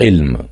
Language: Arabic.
علم.